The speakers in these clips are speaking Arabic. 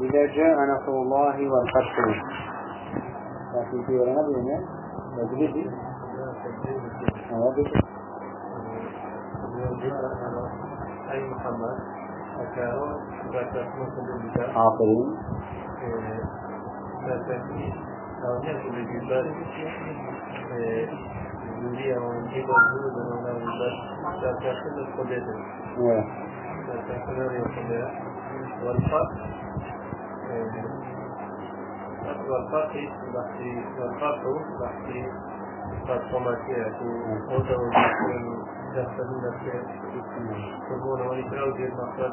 إذا جاء نصر الله والفتح. لكن في ولا نبي هنا مجلسي أي محمد؟ أكاو. أو نحن الجبال يوريا ونجيب الجبال ذات يأخذ القدرة ذات يأخذ القدرة والفتح والفتح بحثي والفتح بحثي transformația cu o să o în destădună pe cărbună, o litrau de măcar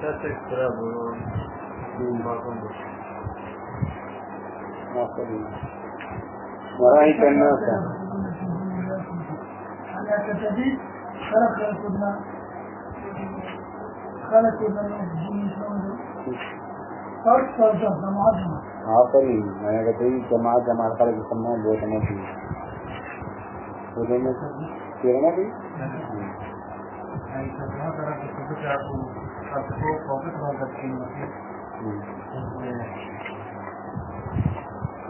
ce se extrabă în bagondul. ورأيت الناس على كتبه خلق لكنا خلق لنا الجن فرق فرق معظمة عاقلين أنا قلت لي جماعة جماعة خلق يسمون بوت نبي بوت نبي كيف نبي؟ يعني هذا رأي كتبه أبو فوق هذا الكلمة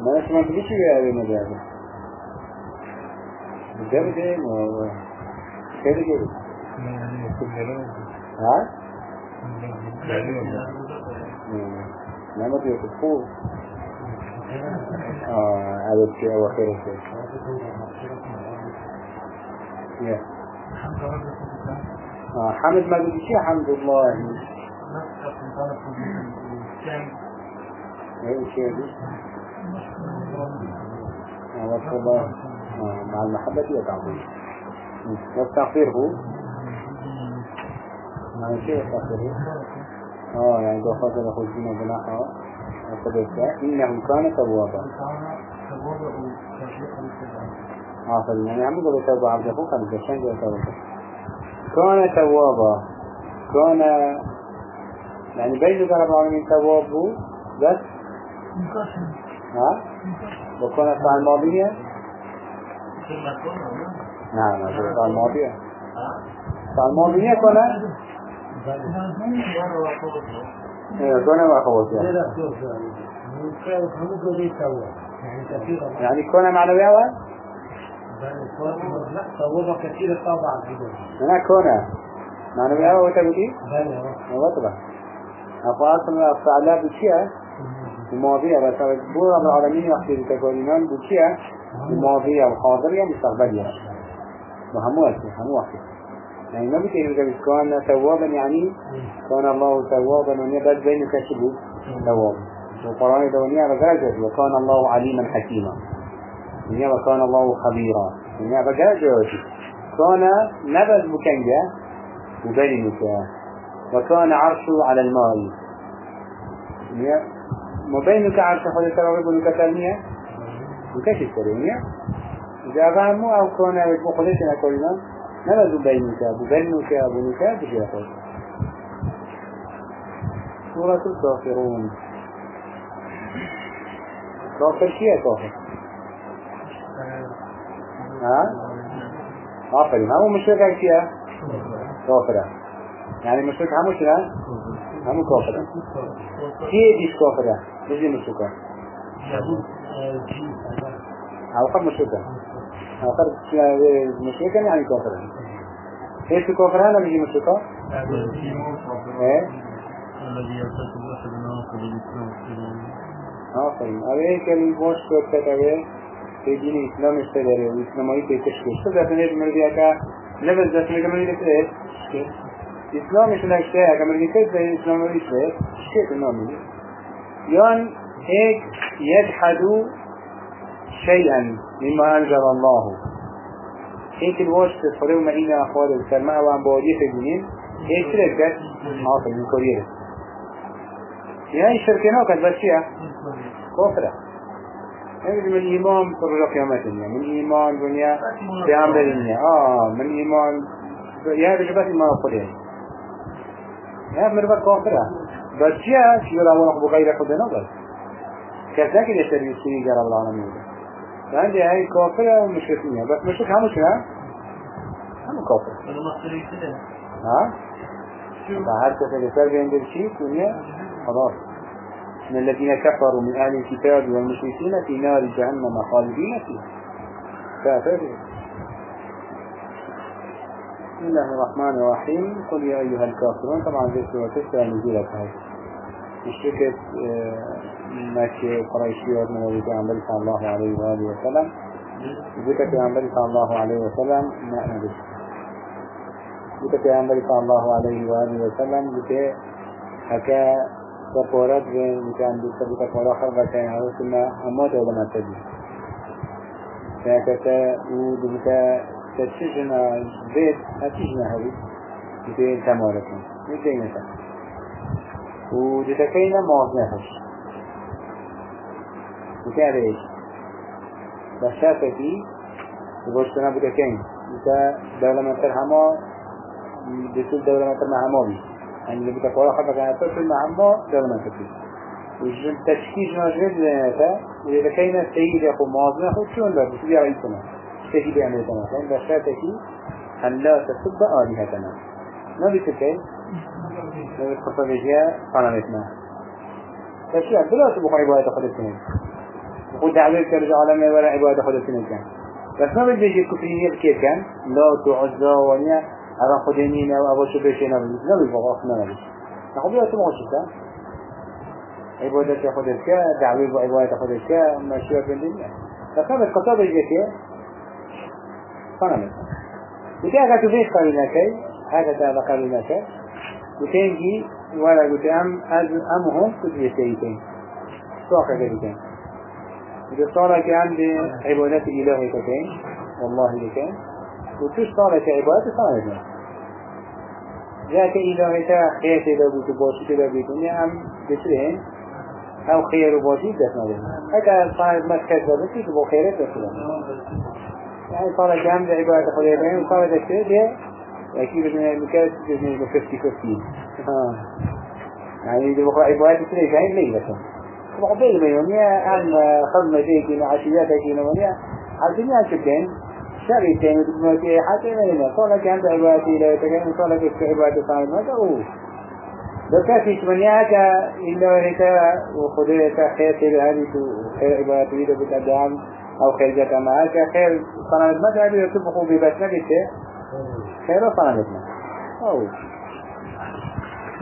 ما الجبل ده ما كيف كيف ها؟ ما هذا الشيء هو خير الشيء. يا. آه حمد ما شيء حمد الله. إيه الشيء دي آه وصف الله. آه مع المحبة والتعظيم. والتغفير هو؟ مع الشيء التغفير آه يعني دو خاطر أخذ دين بناحة وقدرت إنه كان توابا يعني عم يقول توبة عبد أخوك جاء توبة كان توابا كان يعني بين رب العالمين تواب هو بس ها؟ وكان الساعة الماضية نعم الساعة الماضية الساعة الماضية كان إيه كان وأخواتها يعني. كون معنوية وين؟ لا صوبة كثير طبعا هنا كون معنوية وين تبكي؟ بل هو طبعا. أفعال من الفعلاء بشيء الماضية بس بو رب العالمين وقت التكوينان بشيء الماضية والحاضرية مستقبلية وهمو وقت همو وقت يعني ما بتقول إذا كان توابا يعني كان الله توابا ونبت بين كشبه تواب. وقرآن دونيا بجاجت وكان الله عليما حكيما ونيا وكان الله خبيرا ونيا بجاجت كان نبت بكنجة وبينك وكان عرشه على الماء. ونيا مبينك عرش خلق ربك ونكتلنيا مكاش الكريمية إذا أغامو أو كان يتبو خلش أنا كريمان نبذو بينك أبو که أبو نكا بجي أقول سورة الكافرون. کافر؟ كيه كافر ها؟ آفرين همو مشركة كيه كافرة يعني مشرك همون شنا همو دیش كيه دیش كافرة أو قد مشركة أو قد مشركة يعني كافرة إيش كافرة هلا نجي مشركة إيه الذي يرتكب أحد نواقض الإسلام آفرین اوه که الواش کرد اوه که دین اسلام استداره و اسلامایی که تشکیل شد دست نیز مردی اکا نبز دست نیز مردی که اسلامش نشته اکا مردی که به اسلامایی شده شکل نامی یان ایک يجحدوا شيئا مما أنزل الله. هيك الواش تفريو مهينة أخوات السلماء وعن بوادية الجنين هيك تلك عاصل من كوريا يعني الشركة كانت بس فيها. كفرة. يعني من إيمان في قيامة الدنيا. من إيمان دنيا في أمر الدنيا. آه من إيمان. يعني بجبات إيمان أخرين يعني. من بقى كفرة. بس جاء شو لا ونق بغير خدنا بس كذلك يشتري يشتري جرب العالمين فعندي هاي كفرة ومشركية بس مشرك هم شنو هم كافر ها؟ فهل تفلسل بين الشيء ونيا خلاص من الذين كفروا من أهل الكتاب والمشركين في نار جهنم خالدين فيها. كافر بسم الله الرحمن الرحيم قل يا أيها الكافرون طبعا ذي سورة تسعة نزولت هاي مکه قریشیات مورد پیامبر صلی الله علیه و آله و سلم. ذکر پیامبر صلی الله علیه و سلم نه ذکر پیامبر صلی الله علیه و آله و سلم ذکر حکا سپورت و میکن دوست بود کارا آخر و تین هاوس ما اما تو بنا تدی فکتا او دوستا تشجنا زید هتشجنا هاوی ذکر تمارتون ذکر نتا و دتکینا ماز نخش ذكر إيش بشافتي وبشتنا بكين إذا دولة متر هما بسول دولة متر مع هما بي يعني اللي بتقول خطأ كان تسول مع هما دولة متر بي وجن تشكيل ناجد لنتا وإذا كان السيد يقول مازن أخذ شون بس بسول تهي بيعمل تمام لأن بشافتي أن لا تسب آلهتنا ما بتكين ما بتخطى بجيا قنامتنا فشي بلا تبقى عبادة خلصنا دعوه كرجع عالمي ولا عبادة خد سنة كان بس ما بدي يجي كفرية كيف كان لا تعزى ونيا أرى خدينين أو أبو شبه شيء نبي بقى أصلا نبي نقول يا سمع شو عبادة خد الكا دعوة عبادة خد الكا ماشية في الدنيا بس ما بالقصة يجي كيف فانا وتي أكا تبيت قلنا كي هذا قلنا كي وتنجي ولا قلت أم أمهم كنت يسيتين سواء صار كأن بعبادات الإله كتين والله لكان وتش صار كعبادة صار لكان ذاك إله تا خير باشي تدا بيتوني أم بسرين أو خير وباشي دفنا لهم هكا صار ما تخير بس تبو خير تسلم يعني صار كأن بعبادة خليل صار ذاك ده أكيد بدنا نكاد بدنا نفسي فسي يعني إذا بقى عبادة تري جاي ليه وقبل ما يوميا أن خدمة ديكينا عشياتكينا ونيا الدنيا شكين شري تاني دموتي حتى ما صالة كانت عبادتي لا يتكين صالة كيف عبادة صالة ما تقول؟ لو كافيش من ياكا إلا ونكا وخديتا خير هذه خير عبادتي. إذا بتدعم أو خير جاتا معاك خير صنعت ما تعبي يتبقوا بيته خير صنعتنا أو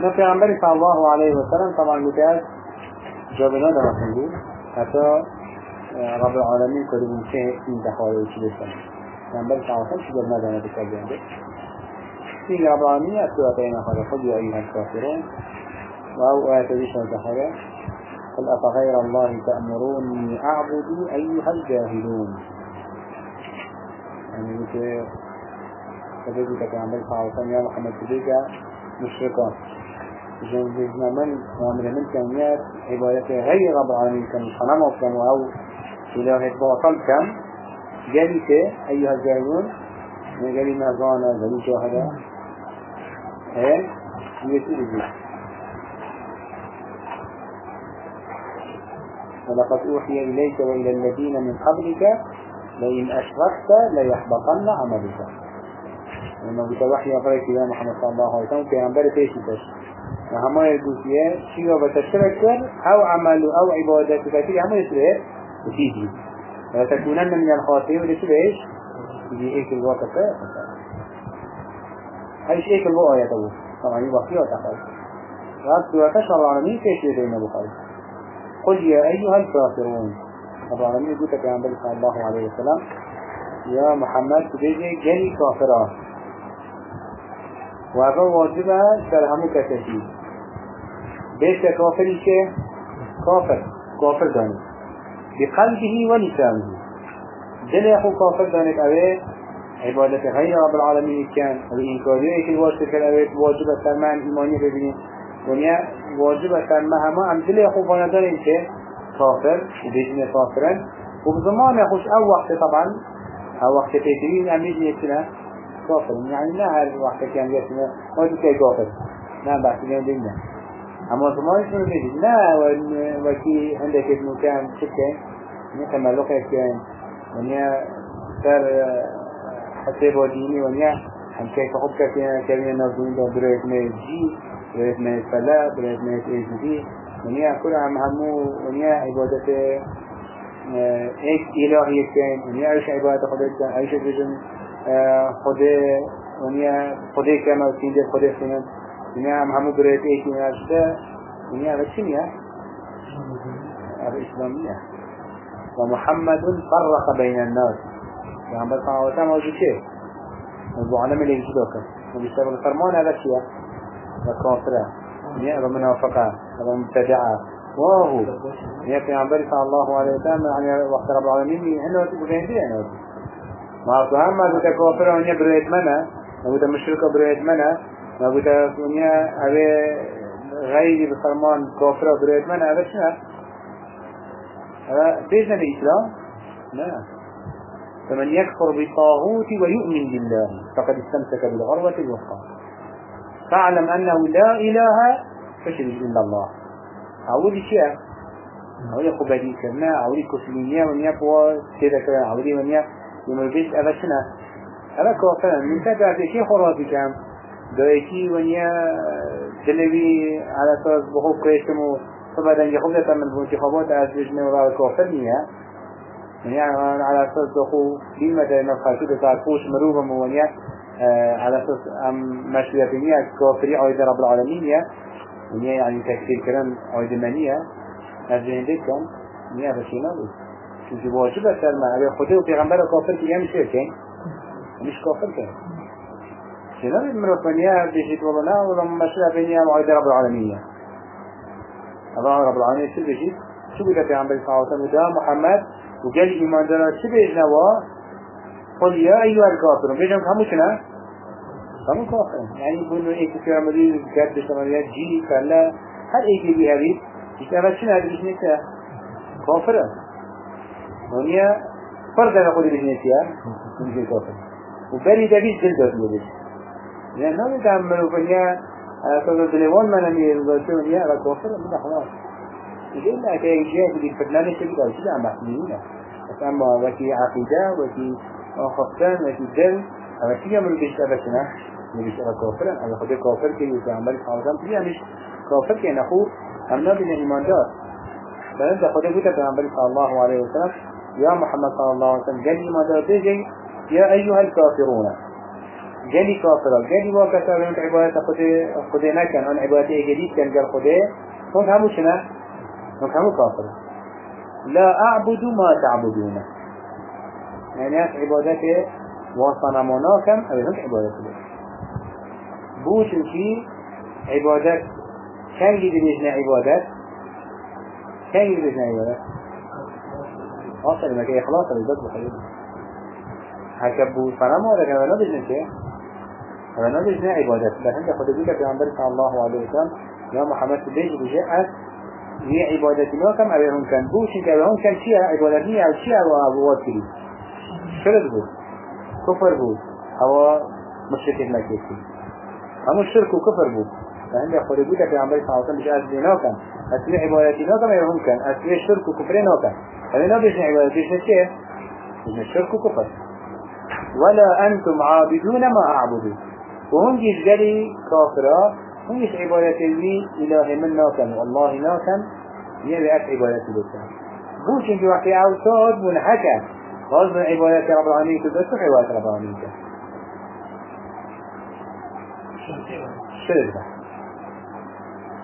نفي عمبري صلى الله عليه وسلم. طبعا متأس جابنا ده نقول حتى رب العالمين كل تخوي وشيء بسم يعني بل تعرفون شو جابنا ده نتكلم به في رب العالمين أتوا بين خذ يا أيها الكافرون وأو آتيش الزهرة قل أفغير الله تأمروني أعبد أيها الجاهلون. يعني مثل فبيجي تكامل صلى يا محمد تبيجا مشركات جنبنا من ومن من كميات عبادته غير رب العالمين كم صنم وكم أو إله باطل كم جلك أيها الجاهلون من قال ما زانا ذلك شاهدا هي يسير ولقد أوحي إليك وإلى الذين من قبلك لئن أشركت ليحبطن عملك لما بتوحي أقرأك يا محمد صلى الله عليه وسلم في أنبار تيشي تشي وهما يقولون شيء بتشرك أو عمل أو عبادة كثير هم يسوي وتيجي وتكونن من الخاسرين وليش ليش يجي إيك الوقت هاي إيك الوقت يا تو طبعا يبقى فيه تقل رأس وكش الله العالمين كيش يدين بخاري قل يا أيها الكافرون. رب العالمين يقول لك عن صلى الله عليه وسلم يا محمد تبيجي جني كافرات وهذا واجبه سرهمو كتشي بيت كافر شيء كافر كافر داني بقلبه ولسانه دل يخو كافر دانك اوه. عبادة غير رب العالمين كان والإنكارية كل واجب كان اوه. واجب سرمان إيمانية ببينين ونيا واجب سرمان هما ام دل يخو فاندان شيء كافر وبيجين كافرا وبزمان يخوش او وقت طبعا. او وقت تيترين ام يجي يكتنا كافر يعني لا هذا وقت كان يكتنا ما تكي كافر نعم بحث اليوم دينا أما زمان شنو نجي لا وكي عندك ابن كان شكا نحن ملوكة كان. ونيا صار حساب وديني ونيا كيف خب كتير كلمة نازلين ده بريت من جي بريت من فلا بريت من إيجدي ونيا كل عم همو ونيا عبادة ایک الهی کن ونیا ایش عبادت خودت کن ایش بجن خود ونیا خودی کن و سینده ونیا هم همو بريت ونیا اوه چی نیه؟ اوه اسلامیه ومحمد فرق بين الناس. يعني بس أنا وسام وجه شيء؟ موضوع عالم اللي يجي دوكا. وبيشتغل الفرمان هذا شيء وكافرة نيا ومنافقة ومبتدعة واهو نيا في عمبر صلى الله عليه وسلم. يعني وقت رب العالمين هنا وتبغين دي أنا ما أصلا ما بده كافرة ونيا بريد منا. ما بده مشركة بريد منا ما بده ونيا أبي غيري بفرمان كافرة بريد منا هذا شنو هذا بيجنا الإسلام لا فمن يكفر بالطاغوت ويؤمن بالله فقد استمسك بالعروة الوثقى. فاعلم أنه لا إله فشرك إلا الله. أولي شيء أولي خبادي كرنا أولي كسلينية من يبوى كذا كذا أولي من البيت أبا شنا أبا كوفنا من تدع شيء خرافي كام دويتي ونيا تلوي على أساس بخوب كريشتمو فبعد أن يخوض من الانتخابات از بجنة وراء الكوفر نية يعني على أساس دخو لما دائما خلصوا تعرفوش مروبا ونيا على أساس أم مشروعية كوفري عايدة رب العالمين يا ونيا يعني تكفير كلام عايدة منية أجل هنديك كان نيا بشي نبو چونکه واجب است در معبه خدا و پیغمبر کافر که یعنی شرکن مش كافر كان شنو المروت منيا بيجيت والله لا ولا مشروع بينيا وعيد رب العالمين. الله رب العالمين شو بيجيت شو بيجي في عمبر صلى الله محمد وقال إيمان دارا شو بيجنا وا. قل يا أيها الكافرون. بيجنا كمو شنا كمو كافر يعني يقولوا إيه في عملي قد بشماليات جي كلا هل إيه بي هذي يشتغل شنو هذا؟ بيجنا كافر ونيا فرد أنا قولي بيجنا كافر وبري دبيش جلد أسلوبه يعني ما بيتعملوا فنيا تقول تليفون ما نمي الرسول يا على كفر من خلاص يقول لك أي شيء في البرنامج كذا وش ده عم بحكينا بس أما وكي عقيدة وكي خفتان وكي دل أما شيء من بيش أبشنا من بيش أبا كفر أما خد كفر كي يتعمل خالصا فيها مش كفر كي نخو هم نبي الإيمان دار. فأنت خد قلت پیغمبر صلى الله عليه وسلم يا محمد صلى الله عليه وسلم قال إيمان دار تيجي يا أيها الكافرون. جلی کافر است. جلی واقعا اون عبادت خود خود نکن. آن عبادت جدید کن جل خوده اون همو شنا اون همو کافر. لا اعبد ما تعبدون. یعنی عبادت وصنمونا کم او هم عبادت بود بوشن عبادت. چنگی دیجن عبادت؟ چنگی دیجن عبادت؟ آخر مکه اخلاص رو داد بخیر هكبو فنما ولا كمان که شيء ولا نجنا عبادات لكن خد بيك في عمبر صلى الله عليه وسلم يا محمد بيج بجاءت هي عبادتنا كم أبيهم كان بوش إنك أبيهم كان شيء عبادتنا أو شيء أو أبوات كلي شرد بو كفر بو أو مشرك المكيسي هم الشرك وكفر بو لأن خد بيك في عمبر صلى الله عليه وسلم بجاءت لنا كان أسمع عبادتنا كم أبيهم كان أسمع الشرك وكفرنا كان. فلنا بيجنا عبادتنا شيء بيجنا الشرك وكفر. ولا أنتم عابدون ما أعبدون وهم جيجري كافرة. هم يش عبادة لي إله من ناكن والله ناكن هي بأس عبادة لسان بوش انت وقت عوصاد منحكى غاز من عبادة رب العالمين تدرسوا عبادة رب العالمين شرك ده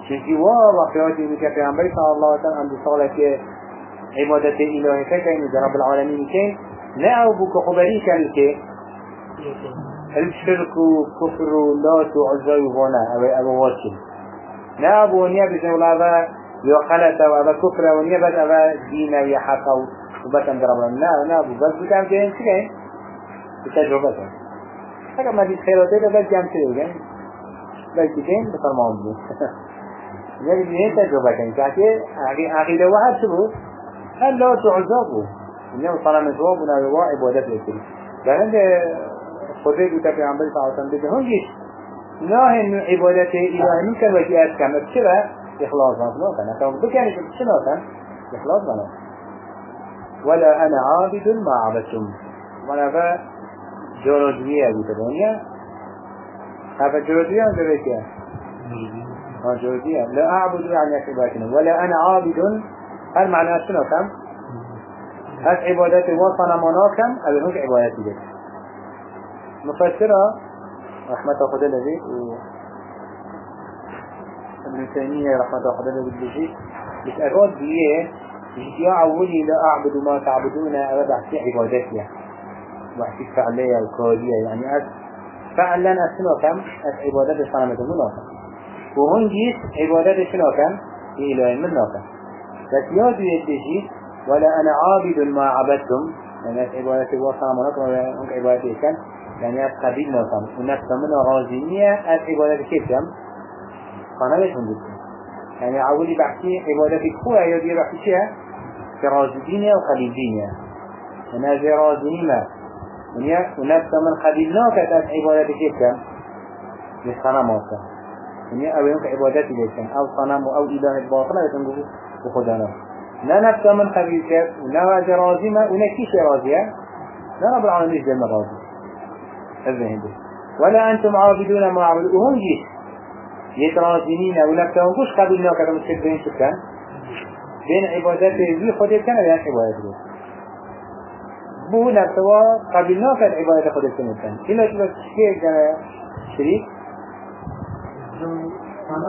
شنكي واضح في وقت انك في عمبر صلى الله عليه وسلم عند صالة عبادة إله كين رب العالمين كين لا أبوك خبري كان كي الشرك وكفر ولات وعزى وغنى أبي أبو واتل لا أبو ونيا بسم الله أبا يخلت وأبا كفر ونيا بس أبا دين يحقا وبس أن دربنا لا لا أبو بس بكام كين كين بتجربة. هذا ما دي خيراتي ده بس جام كده. يعني بس كين بفرمان بو يعني دي تجربة. كين كاكي عقيدة واحد شبه هل لا تعزابه إنه صار مجواب ونبوا عبادات لكل لأن خدای بوده پیامبر صلی الله علیه و سلم هم نه این عبادت الهی میکن و از کم چرا؟ اخلاص کنه تا بکنی که چرا کن اخلاص ما ولا أنا عابد ما عبدتم. ولا با جورجویه بوده دنیا هذا جرودية أم جرودية؟ ها جرودية لا أعبد يعني عبادتنا. ولا أنا عابد. هل معنى شنو كم؟ هل عبادتي وصنا مناكم أو هناك عبادتي لك مفسرة. رحمة الله الذي ابن تيمية رحمة الله الذي بيجي بتأراد بيه يا عولي لا أعبد ما تعبدون أبدا بحثي عبادتي بحثي فعلية وكودية يعني أس فعلا أسنو كم؟ أس عبادة صنمة مناكم وهون جيت عبادة شنو كم؟ إله مناكم بس يادو يتجي ولا أنا عابد ما عبدتم. يعني أس عبادة وصنع مناكم ولا أنك عبادة كم؟ يعني قبيل ناكم ونفس من راضينية أس عبادة كيف كم قناة جدا يعني عولي بحثي عبادة كوة يادو بحثي شيء كرازدينية وخليدينية أنا زي رازدينية ونفس من قبلناك تاس عبادة كيف كم للصنم وصا ونيا أو ينك عبادتي ليسن أو صنم أو إله باطل يتنقل بخدانا لا نفس من قبل كيف ولا واجه رازمة ولا كيش رازية لا رب العالمين جل راضي الذهن دي ولا أنتم عابدون ما عبدوا وهم جيش يترازمين ونفسهم كش قبلناك تاس مشكلين شكا؟ بين عبادته ذي خده كان بين عبادته بو نفسوا قبلنا كان عبادة خود السنتين إلا تبقى شيء كان شريك.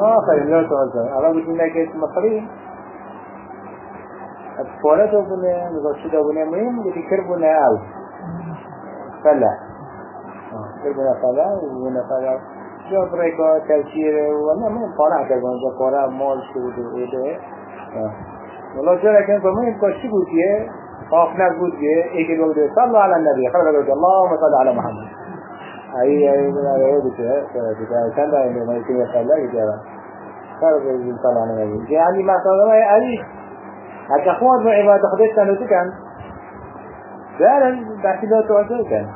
آخر لا تعزى ألا بسم الله كيس مصري أتفورة بنا مغشدة بنا مهم. يتي كربنا أو فلا. كربنا فلا وبنا فلا جو بريكا تفسير وأنا من قرأ كربنا جو قرأ مال شروط وإيده والله جرى كان فمهم كشي بوتيه خوفنا بود که ایک لوگ دے صلوا علی النبی خبر لوگ اللهم صل علی محمد ای ای ای بشه بشه چند تا اینو ما که صلا کردن خبر لوگ صل علی النبی یعنی ما صلا ما علی حتى خوات من عبادة خدش كانوا تكن فعلا بحث لا تعزل كان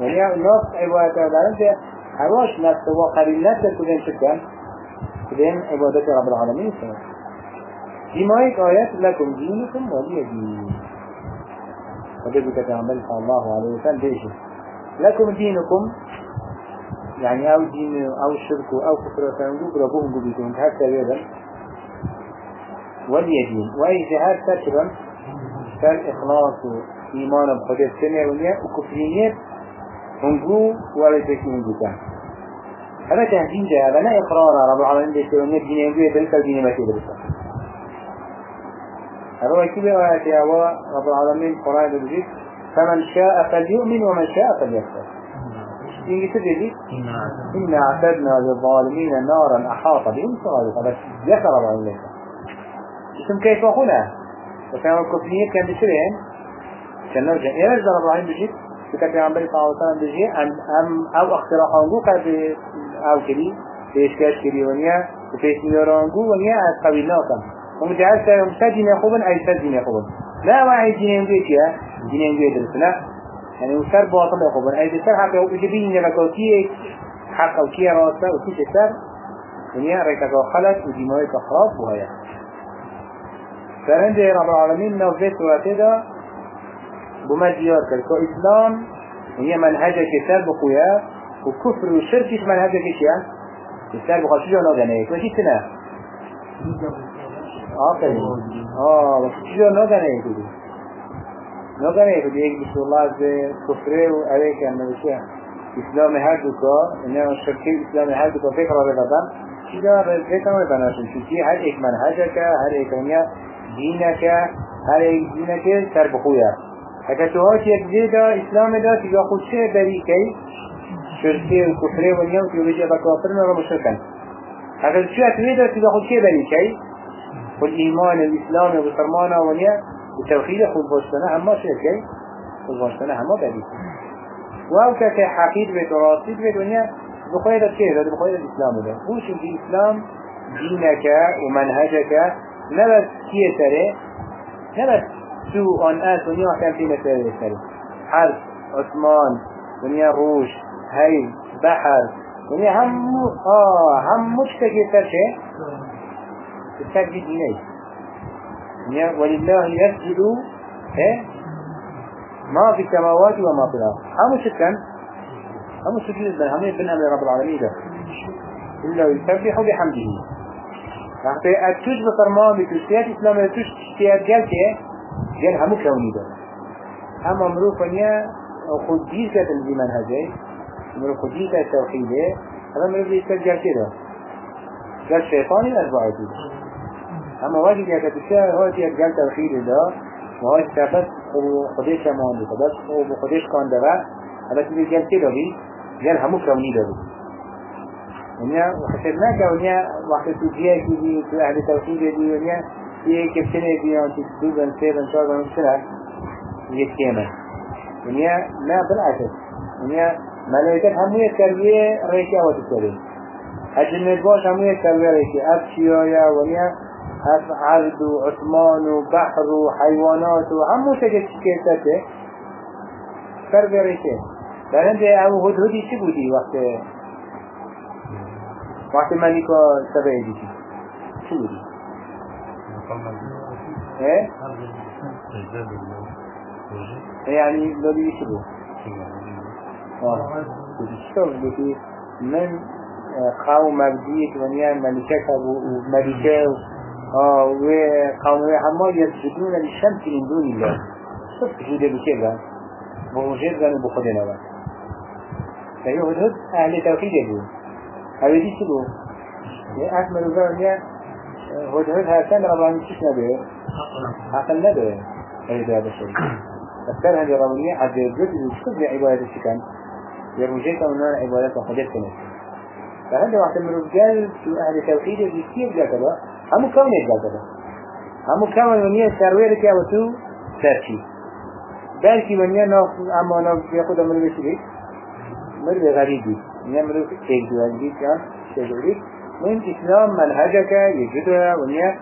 يعني الناس عبادة فعلا ده حواش نفس وقريب نفس كلين تكن كلين عبادة رب العالمين سنة في مايك آيات لكم دينكم ولي دين وجد كتابل صلى الله عليه وسلم بيجي لكم دينكم يعني أو دين أو الشرك أو كفر فنقول ربهم قبيتون حتى يدا ولي دين وأي جهاد تشرا كان إخلاص إيمان بخدي السنة ونيا تكي هنقو كان هذا تهديد هذا لا إقرار رب العالمين بيشترون الدين ينقو يدرك الدين ما تدرسه هذا كيف آيات يا رب العالمين قرآن بجيت فمن شاء فليؤمن ومن شاء فليكفر إن تدري إنا أعتدنا للظالمين نارا أحاط بهم صادقة بس ذكر الله لك اسم كيف أخونا وكان الكفرين كان بشرين كان نرجع إيه رجل رب العالمين بجيت فكرة عن بني صلى الله عليه وسلم بجي أم, أو اختراق عنقو أو كلي بإشكاش كلي ونيا وفيش ميرانقو ونيا قبيلنا كم ومجعل سيوم سجن يخوبن أي سجن يخوبن لا ما أي جنين بيت يا جنين بيت لا يعني وسر باطل يخوبن أي بسر حق يخوبن جبين لكوتي حق أو كي راسة وكي سر ونيا ريكا خلت ودماغك خراب وهي فرند رب العالمين نوفيت واتدا بما ديار كالكو إسلام هي منهجك سر بخويا وكفر وشركش منهجك شيئا السر بخويا شو جانا غنيك وشي سنة آفرین آه چیزا نگنه ایکودی نگنه ایکودی یک بسم الله از کفره و اوه که إسلام هر دو اینه شرکه إسلام هر دو کا فکر را بدن چیزا فکر را بناشون چونکی هر ایک منهجه که هر ایک دینه که هر ایک دینه که سر اگر تو هاش یک زیده اسلام دا تیگا خود چه بری کی شرکه و کفره و تیگا بجا بکافرن را مشرکن. اگر شو اتویده تیگا خود چه بری کی والإيمان الإسلامي وبسرمانه ونيا وتوحيد خود باشتنا هما شركي خود باشتنا هما بدي وهو كاكي حقيد بيت وراسيد بيت ونيا بخير الكير هذا بخير الإسلام ده وش الإسلام دينك ومنهجك نبس كيه سري نبس سوء عن آس ونيا كان في مسألة سري حرب عثمان ونيا روش هاي بحر. ونيا هم آه هم مشتكي سرشي السجد إليه ولله يسجد ما في السماوات وما في الأرض. هم شكا هم سجود بن هم بن أمر رب العالمين ده إلا يسبح بحمده. وقتی اتوش بفرمان بکرسیت اسلام اتوش تشتیت گل جن همو كوني ده اما خود خديسة الإيمان هذي مروف که التوحيدة اما مروف يستجع كده قال شيطاني أربعتي اما واجد يكتشاه هو تيجال توحيد ده وهاش تفت خديش كمان ده بس وبخديش كان ده بس يجال كده بي جال همو كوني ده بي ونیا وحشد نکه ونیا وقت تو جیه که دی تو اهل توحید دی التوحيد دي ونيا في كيف سنة دي أنت دوبن سيبن شابن سنة يتكيما ونيا ما بالعكس ونيا ملائكة هم يتربية ريكي أو تتربية الجنة باش هم يتربية ريكي أبشيايا ونيا أف عرض وعثمان وبحر وحيوانات وهم تجد شكيتته تربية ريكي لأن أو هدهدي شو بودي وقت وقت ملكة سبعي دي شو دي؟ إيه؟ يعني شو آه بتشتغل بتي من قوم مبديك ونيا ملكة وملكة وقوم هما يسجدون للشمس من دون الله. شوف سجود بكذا؟ بوجود ذنب بخدنا فيهدد أهل توحيد يقول هذا دي شنو؟ أكمل وزارة هدهد هاتان رباني شش نبيه. عقل نبيه. هذا هذا الشيء أكثر هذه ربانية حد يجد وشكد عبادة الشكان يرمجيك ونوع عبادة وحدث كنت. فهذا وقت من الرجال في أهل توحيد يكتير جاء كذا هم كون يجاء كذا هم كون من يسروي لك وتو ترشي بلكي من يناف أما ناف يأخذ من المشرك مر غريبي. يملك تجدوانجي كان تجدوانجي من إسلام منهجك يجدها ونيا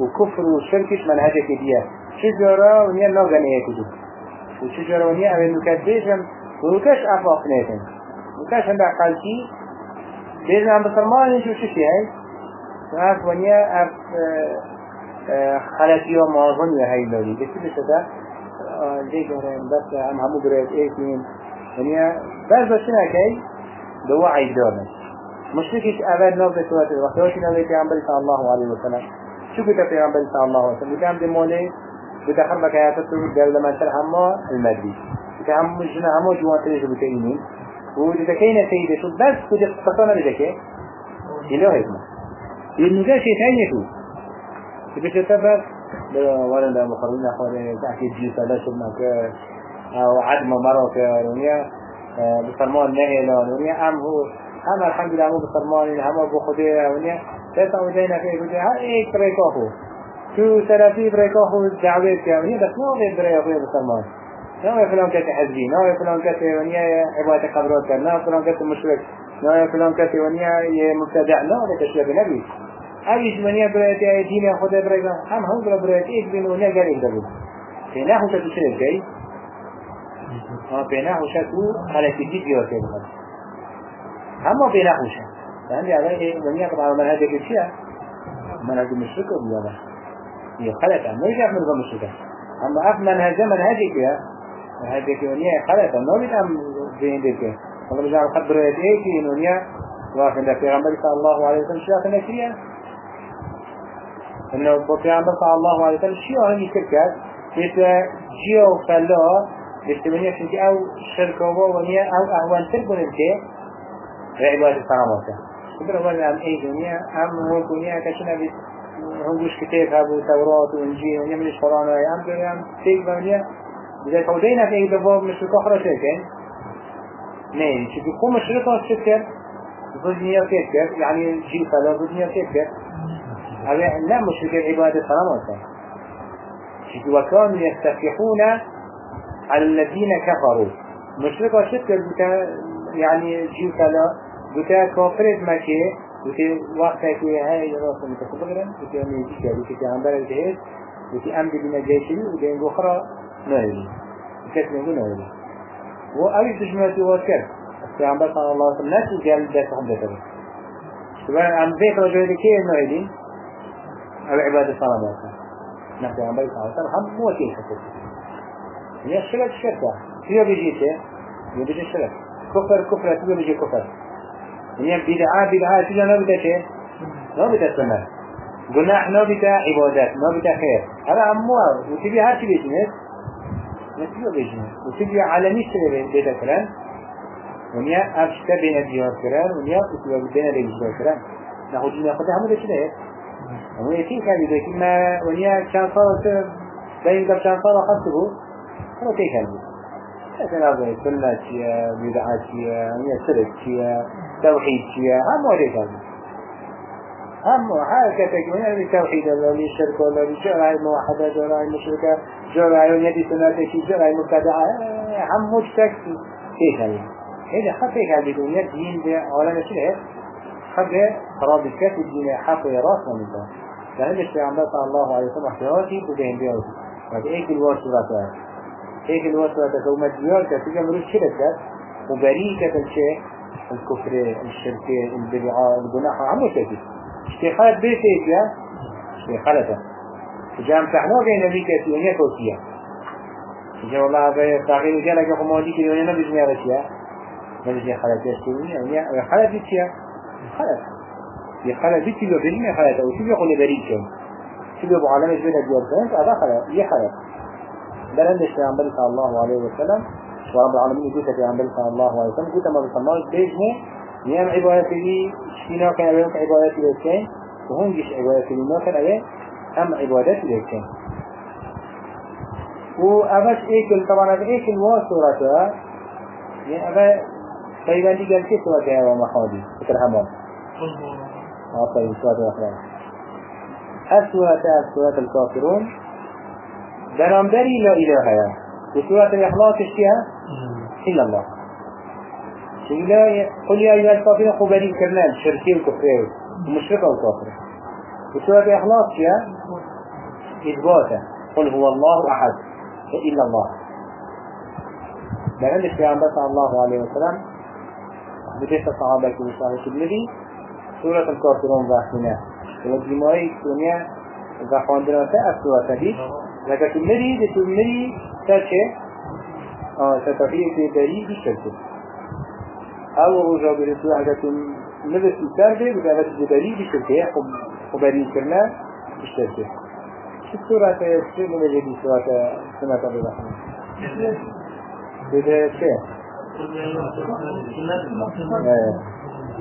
وكفر وشركش منهجك ديا. شجرة ونيا نغنية كدو وشجرة ونيا أبن نكديشم ونكش أفاق نيتن نكش عند قلتي بيزن عم بسرمان شو شو هاي؟ أف ونيا أف خلاتي ومعظم يا هاي لولي. بس بس ده ليه جهرين بس عم همو بريت إيه ونيا بس بس شنو كي دوا عيد دارنا مشركش أبد نوبة توات وقتوش نوبة پیغمبر صلى الله عليه وسلم شو كتا پیغمبر صلى الله عليه وسلم بتعمل مولي بتخرب كياتة تقول دل لما شر هما المدي بتعمل جنا هما جوان تريش بتأينين وتتكين سيدة شو بس كده تقطنا لذلك إله هيكما ينجا شيء ثاني شو بتتفق ولا لا مخرجين أخواني تحكي جيسا لا شبنا أو عدم مرة في بسرمان نهي لونيا أم هو هم الحمد لله مو بسرمان هم أبو خديه ونيا. تسا ودينا في بجي ها إيه بريكوهو شو سلفي بريكوهو دعوة كامية بس ما غير بريكوهو بسرمان نوع فلان كتي حزبي نوع فلان كتي ونيا عبادة قبرات كان نوع فلان كتي مشرك نوع فلان كتي ونيا مبتدع نوع لكشيء بنبي أيش ونيا بريتي دين خديه بريكوه هم هم بلا بريتي إيه بين ونيا قال إيه دبل في نحو تتشرك جاي؟ ها بينه وشكو على تجيب يوسف بخل هم بينه وشك يعني من يقطع على منهج الشيء منهج المشرك ولا هي خلت ما يجي من المشرك. أما أف منهج منهجك يا. منهجك ونيا خلت ما بيتم زين ذيك والله بجعل قدر يديك ونيا واقف عند پیغمبر صلى الله عليه وسلم شيء كنا كريا إنه پیغمبر صلى الله عليه وسلم شيء هني كركات إذا جيو فلا بيستمنيا شنك أو شركة ونيا أو أهوان تربون الكي عبادة الصنامات كبر أول أم أي دنيا؟ أم هو دنيا كشنا بيت هنجوش كتاب هابو توراة وإنجيل ونيا من القرآن أم دنيا؟ أم تيك ونيا إذا فودينا في أي دباب مشرك أخرى شركين نعم شكي قوم مشركة شركة ضدنيا كيف يعني جيل فلا ضدنيا كيف لا مشرك عبادة الصنامات شكي وكانوا يستفيحون على الذين كفروا مشرك شركة بتا يعني جيو كلا بتا كافر مكة بتا وقت كي هاي راسه متكبرا بتا ميجيكا بتا عمبر الجهاز بتا أمد بنا جيشي وبين أخرى نهيلي بتا نقول نهيلي وأبي تجمعتي وكر السلام صلى الله عليه وسلم ناس بس هم بتبع طبعا عم بيت رجل كي نهيلي أو عبادة صلاة نحن عم بيت صلى الله عليه وسلم هم موكيل حكومة هي الشرك شركة فيها بيجيته هي بيجي الشرك كفر كفر تبي بيجي كفر يعني بدعة بدعة تيجي نبتة شيء نبتة سنة جناح نبتة عبادات نبتة خير هذا أموال وتبي هر شيء بيجنس نتبي بيجنس وتبي على ميش تبي بيتا كلام ونيا أفشت بين الجهات كلام ونيا وتبي بين الجهات كلام ناخذ ناخذ هم ده شيء هم يتين كان يقول ما ونيا كان صار بين قبل كان صار خمسة هو كيف كان مثلا هذا سنة بدعة هي شيا توحيد شيا هم هذا كذا هم حركة من هذه التوحيد ولا الشرك ولا الجرع الموحدة جرع المشركة جرع يدي سنة شيء جرع المبتدعة هم مشتك كيف هذا هذا خطيك هذه الدنيا دين بعالم شيء خبر خراب الكتب الدين حق راس من ده لأن الشيء عم صلى الله عليه وسلم احتياطي بدين هذا إيه كل واحد هيك الوسوسة كومة ديار كتيجا مروش شركة وبريكة الشيء الكفر الشرك البدعاء الجناح. عمو تجي اشتخالت بيت إيش يا؟ اشتخالته جام تحنا بين أمريكا ونيا توسيا جا والله هذا تغيير وجا لك يقوم مودي كده ونيا نبيش نيا رشيا نبيش نيا خالد يشتري ونيا خالد بيتيا خالد يا خالد بيتي لو بيني خالد أو شو بيقول بريكة شو بيقول عالم الجنة ديار كانت هذا خالد يا خالد بلندش صلى الله عليه وسلم. ورب العالمين يقول في عمبل صلى الله عليه وسلم قلت ما بسماه بيجنه نعم عبادتي شينا كان أبيهم عبادتي لكين وهم جيش عبادتي لما كان أبيه هم عبادتي لكين وأبش إيكل طبعا أبا إيكل واسورته يعني أبا تقريبا دي قال كيف سورة يا محمدي فكر حمام آه. طيب سورة أخرى السورة سورة الكافرون دنامدري لا إله يا وسورة الإخلاص اشتها إلا الله. لا قل يا أيها الكافرين خبرين كرنال شركي وكفرين ومشركة وكافرة وسورة الإخلاص يا؟ إثباتا قل هو الله أحد. إلا الله. لأن الشيطان صلى الله عليه وسلم بديت الصحابة وصحابة النبي سورة الكافرون ذاكنا والجماعي الدنيا ذاكنا تأسوا تدي لكن تمري دي تاچه آه في بري بشركه أو رجع برسول حاجة نفس التربية بقى بس بري بشركه وبري كرنا بشركه شو سورة شو من الذي سورة سنة أبي بحر بده شيء.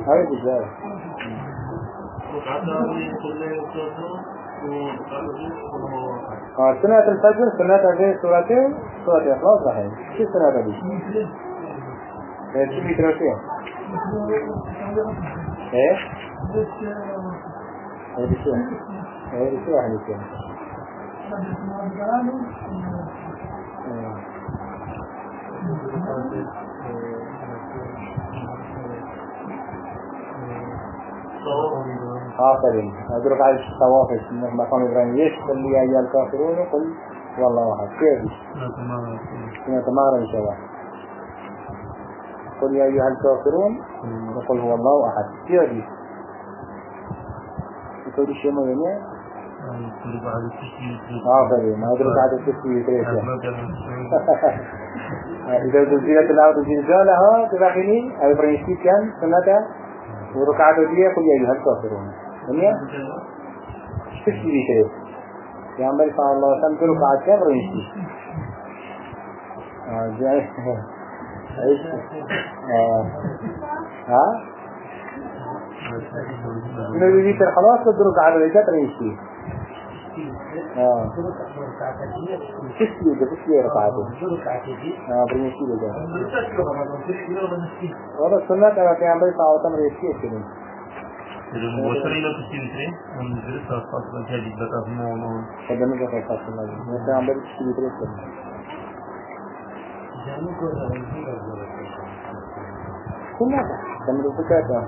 هاي بجاه آه سنة الفجر سنة هذه سورتين سورة إخلاص رحيم شو سنة هذه؟ شو بيكرا فيها؟ إيه؟ هذه شو؟ هذه شو واحد فيها؟ آخرين أدرك على الصوافش من مقام إبراهيم. يشكل لي أيها الكافرون قل والله واحد. كيف؟ نتمارن إن شاء الله. قل يا أيها الكافرون وقل هو الله أحد. كيف؟ تقول شيء ما يعني آخرين. أدرك على التسوية إذا زلزلت الأرض زلزالها تبعيني أو إبراهيم كان سنة. وركعة دي قل يا أيها الكافرون. دنيا تشتي بي كده يا عمبر صلى الله عليه وسلم آه جاي. إيش آه. ها؟ نبي بيتر خلاص بدرك على ركعة رنشتي آه. تشتي ده تشتي ركعته آه برنشتي ده والله السنة كما في عليه وسلم رنشتي كده وصلنا إلى تسعين من درس خاصة جديد بقى موضوع هذا من غير خاص الله مثلا عم بدي تشتري درس كلها كم الفكرة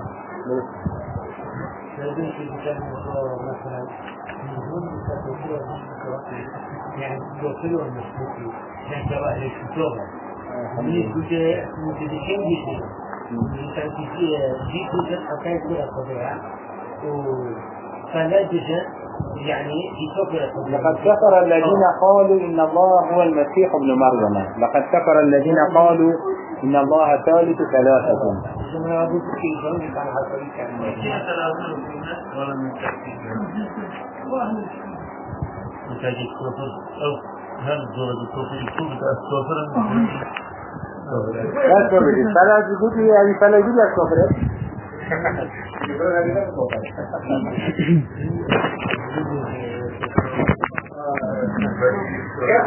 لازم في كتاب مثلا يعني يوصلوا المسلوكي يعني سواء الكتابة من الكتاب متدشين جدا في حكاية فلا يعني في كفر لقد كفر الذين قالوا إن الله هو المسيح ابن مريم. لقد كفر الذين قالوا إن الله ثالث ثلاثة. That's what it is. Salah is good here and Salah is good as corporate. Yes,